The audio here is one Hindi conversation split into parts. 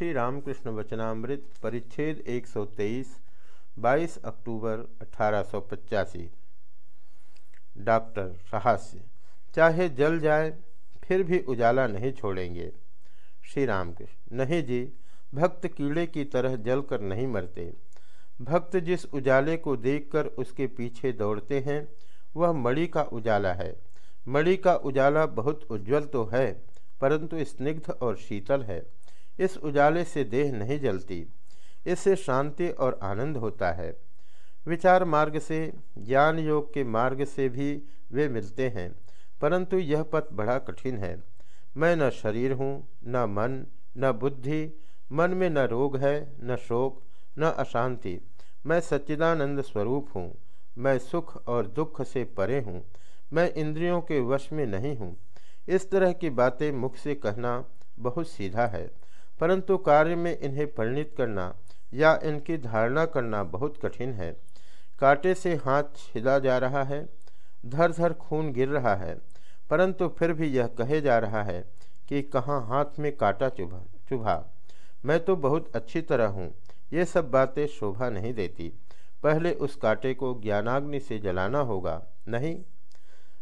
श्री रामकृष्ण वचनामृत परिच्छेद 123 22 अक्टूबर अठारह सौ पचासी। डॉक्टर रहस्य, चाहे जल जाए, फिर भी उजाला नहीं छोड़ेंगे। श्री रामकृष्ण नहीं जी, भक्त कीड़े की तरह जलकर नहीं मरते। भक्त जिस उजाले को देखकर उसके पीछे दौड़ते हैं, वह मणि का उजाला है। मणि का उजाला बहुत उज्जवल तो है, परंतु स्निग्ध और शीतल है। इस उजाले से देह नहीं जलती। इससे शांति और आनंद होता है। विचार मार्ग से, ज्ञान योग के मार्ग से भी वे मिलते हैं, परंतु यह पथ बड़ा कठिन है। मैं न शरीर हूँ, न मन, न बुद्धि, मन में न रोग है, न शोक, न अशांति। मैं सच्चिदानंद स्वरूप हूँ। मैं सुख और दुख से परे हूँ। मैं इंद्रियों के वश में नहीं हूँ। इस तरह की बातें मुख से कहना बहुत सीधा है। परंतु कार्य में इन्हें परिणित करना या इनकी धारणा करना बहुत कठिन है। कांटे से हाथ छिदा जा रहा है, धर धर खून गिर रहा है, परंतु फिर भी यह कहे जा रहा है कि कहाँ हाथ में कांटा चुभा चुभा। मैं तो बहुत अच्छी तरह हूँ, ये सब बातें शोभा नहीं देती। पहले उस कांटे को ज्ञानाग्नि से जलाना होगा, नहीं?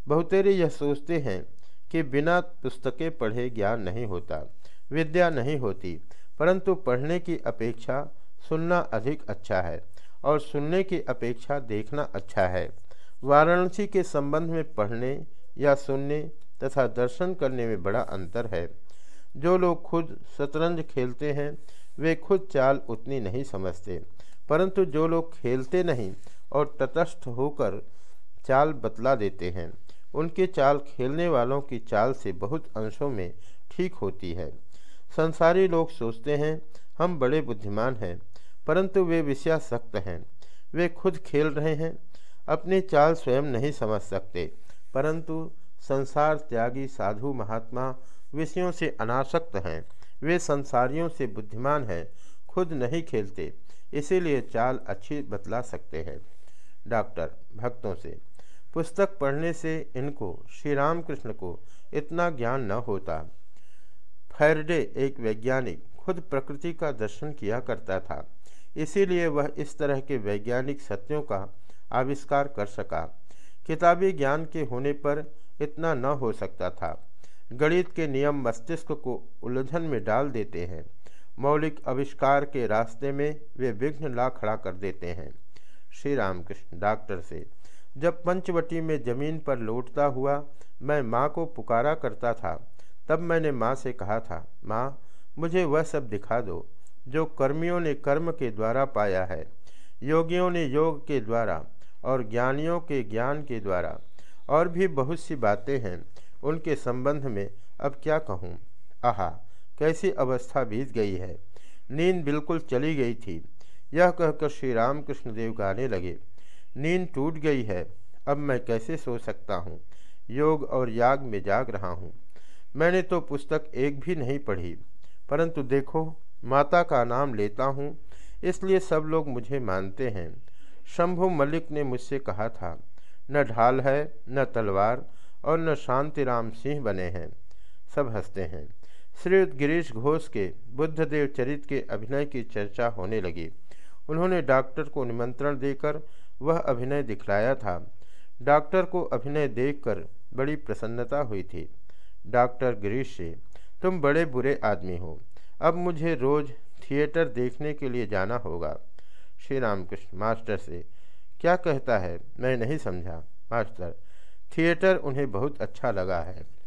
बहुतेरे यह सोचते हैं कि बिना पुस्तकें पढ़े ज्ञान नहीं होता। विद्या नहीं होती, परंतु पढ़ने की अपेक्षा सुनना अधिक अच्छा है और सुनने की अपेक्षा देखना अच्छा है। वाराणसी के संबंध में पढ़ने या सुनने तथा दर्शन करने में बड़ा अंतर है। जो लोग खुद शतरंज खेलते हैं, वे खुद चाल उतनी नहीं समझते, परंतु जो लोग खेलते नहीं और तटस्थ होकर चाल बतला देते हैं, उनकी चाल खेलने वालों की चाल से बहुत अंशों में ठीक होती है। संसारी लोग सोचते हैं, हम बड़े बुद्धिमान हैं, परंतु वे विषयासक्त हैं। वे खुद खेल रहे हैं, अपनी चाल स्वयं नहीं समझ सकते। परंतु संसार त्यागी साधु महात्मा विषयों से अनासक्त हैं। वे संसारियों से बुद्धिमान हैं, खुद नहीं खेलते, इसीलिए चाल अच्छी बतला सकते हैं। डॉक्टर, भक्तों से, पुस्तक पढ़ने से इनको श्री राम कृष्ण को इतना ज्ञान न होता। फैरडे एक वैज्ञानिक, खुद प्रकृति का दर्शन किया करता था। इसीलिए वह इस तरह के वैज्ञानिक सत्यों का आविष्कार कर सका। किताबी ज्ञान के होने पर इतना न हो सकता था। गणित के नियम मस्तिष्क को उलझन में डाल देते हैं। मौलिक आविष्कार के रास्ते में वे विघ्न ला खड़ा कर देते हैं। श्री रामकृष्ण डॉक्टर से, जब पंचवटी में ज़मीन पर लौटता हुआ मैं माँ को पुकारा करता था तब मैंने माँ से कहा था, माँ, मुझे वह सब दिखा दो, जो कर्मियों ने कर्म के द्वारा पाया है, योगियों ने योग के द्वारा और ज्ञानियों के ज्ञान के द्वारा। और भी बहुत सी बातें हैं उनके संबंध में, अब क्या कहूँ? आहा, कैसी अवस्था बीत गई है। नींद बिल्कुल चली गई थी। यह कहकर श्री रामकृष्ण देव गाने लगे। नींद टूट गई है, अब मैं कैसे सो सकता हूँ? योग और याग में जाग रहा हूँ। मैंने तो पुस्तक एक भी नहीं पढ़ी, परंतु देखो, माता का नाम लेता हूँ, इसलिए सब लोग मुझे मानते हैं। शंभु मलिक ने मुझसे कहा था, न ढाल है, न तलवार और न शांतिराम सिंह बने हैं। सब हँसते हैं। श्रीयुक्त गिरीश घोष के बुद्धदेव चरित के अभिनय की चर्चा होने लगी। उन्होंने डॉक्टर को निमंत्रण देकर वह अभिनय दिखलाया था। डॉक्टर को अभिनय देखकर बड़ी प्रसन्नता हुई थी। डॉक्टर गिरीश से, तुम बड़े बुरे आदमी हो। अब मुझे रोज़ थिएटर देखने के लिए जाना होगा। श्री रामकृष्ण, मास्टर से। क्या कहता है? मैं नहीं समझा। मास्टर, थिएटर उन्हें बहुत अच्छा लगा है।